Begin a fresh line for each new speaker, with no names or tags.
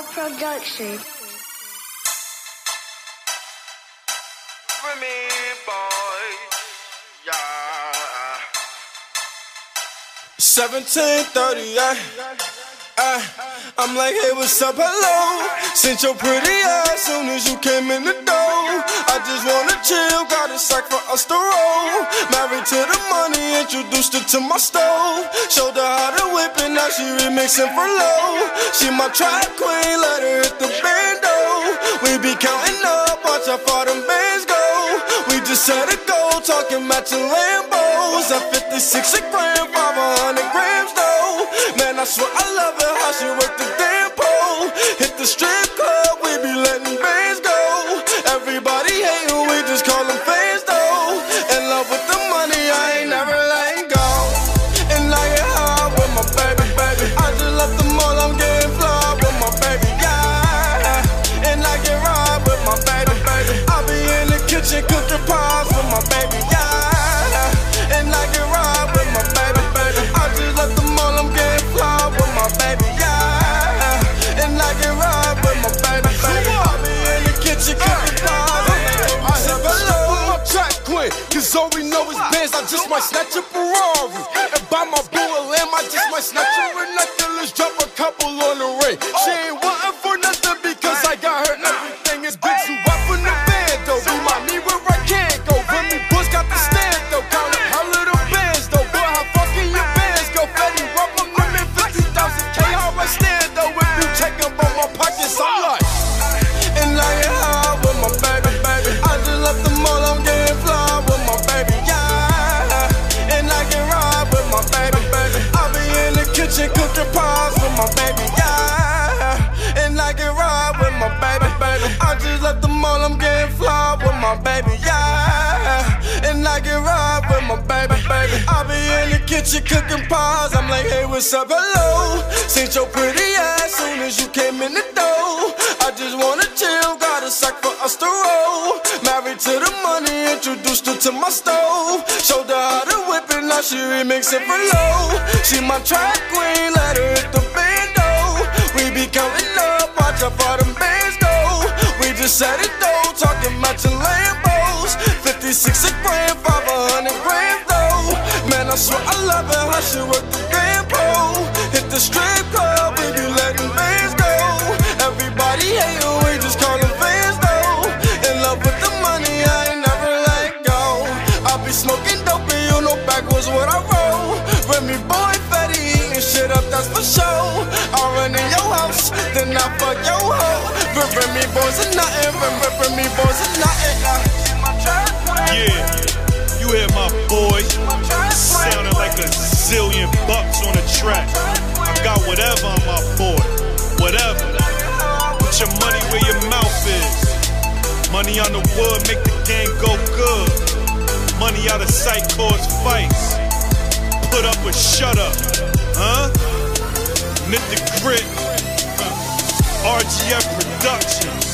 Love Production.
Remy boy, yeah. 1738. I, I'm like, hey, what's up, hello? Sent your pretty ass soon as you came in the door. I just wanna chill, got a sack for us to roll. Married to the money, introduced her to my stove. Showed her how to whip it, now she remixing for low. She my trap queen, let her hit the bando. We be counting up, watch how far them bands go. We just set a goal, talking matching Lambos. At 56 a gram, 500 grams I swear I love it how she work the all we know is bands. I just might snatch a Ferrari and buy my boo a. I just might snatch a Let's drop a couple on the ring. She ain't wanting for nothing because I got her everything. It's big baby, yeah. And I can ride with my baby, baby. I be in the kitchen cooking pies. I'm like, hey, what's up, hello? Seen your pretty ass soon as you came in the door. I just wanna chill, got a sack for us to roll. Married to the money, introduced her to my stove. Showed her how to whip it, now she remixing for low. She my trap queen, let her hit the bando. We be counting up, watch how far them bands go. We just set it she work the pole. Hit the strip club, be letting bands go. Everybody hate her, we just call them fans though. In love with the money, I ain't never let go. I be smoking dope and you know backwards what I roll. Remy boy Fetty eating shit up, that's for sure. I run in your house, then I fuck your hoe. Remy Boyz are nothing, Remy Boyz are nothing.
Money on the wood make the game go good. Money out of sight cause fights. Put up or shut up, huh? Knit the grit. RGF Productions.